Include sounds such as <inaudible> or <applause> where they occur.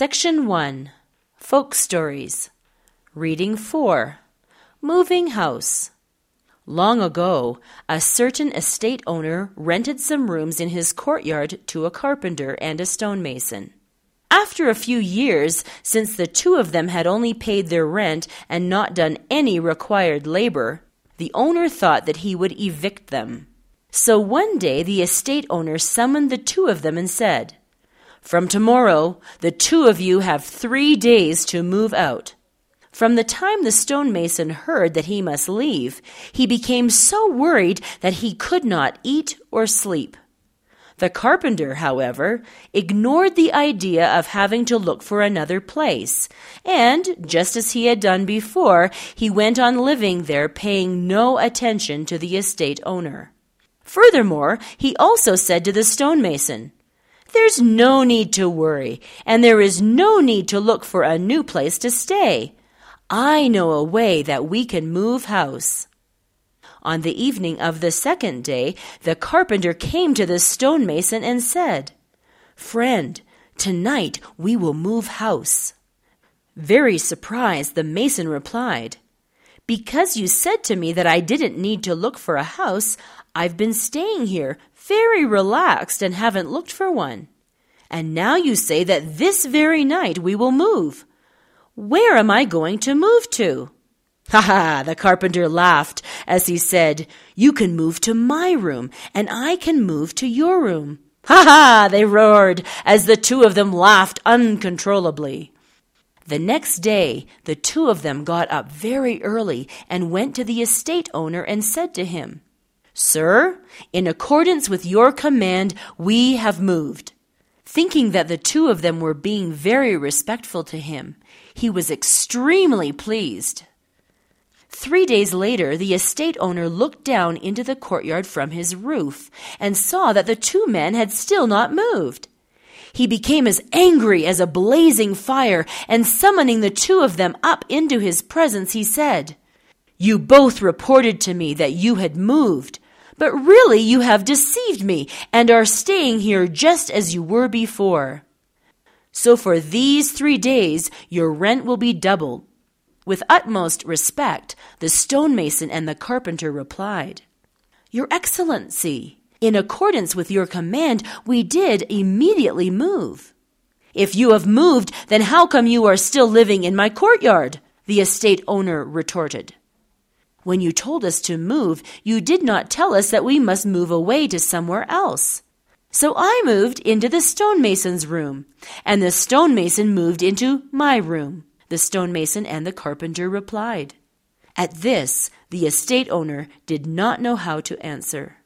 Section 1 Folk Stories Reading 4 Moving House Long ago, a certain estate owner rented some rooms in his courtyard to a carpenter and a stonemason. After a few years, since the two of them had only paid their rent and not done any required labor, the owner thought that he would evict them. So one day the estate owner summoned the two of them and said, From tomorrow, the two of you have three days to move out. From the time the stonemason heard that he must leave, he became so worried that he could not eat or sleep. The carpenter, however, ignored the idea of having to look for another place, and, just as he had done before, he went on living there, paying no attention to the estate owner. Furthermore, he also said to the stonemason, There's no need to worry, and there is no need to look for a new place to stay. I know a way that we can move house. On the evening of the second day, the carpenter came to the stonemason and said, Friend, tonight we will move house. Very surprised, the mason replied, Because you said to me that I didn't need to look for a house, I've been staying here, very relaxed, and haven't looked for one. And now you say that this very night we will move. Where am I going to move to? <laughs> Ha ha! The carpenter laughed as he said, You can move to my room, and I can move to your room. <laughs> Ha ha! They roared as the two of them laughed uncontrollably. The next day, the two of them got up very early and went to the estate owner and said to him, Sir, in accordance with your command, we have moved. Thinking that the two of them were being very respectful to him, he was extremely pleased. Three days later, the estate owner looked down into the courtyard from his roof and saw that the two men had still not moved. He became as angry as a blazing fire, and summoning the two of them up into his presence, he said, You both reported to me that you had moved, but really you have deceived me and are staying here just as you were before. So for these three days your rent will be doubled. With utmost respect, the stonemason and the carpenter replied, Your Excellency, in accordance with your command, we did immediately move. If you have moved, then how come you are still living in my courtyard? The estate owner retorted. When you told us to move, you did not tell us that we must move away to somewhere else. So I moved into the stonemason's room, and the stonemason moved into my room. The stonemason and the carpenter replied. At this, the estate owner did not know how to answer.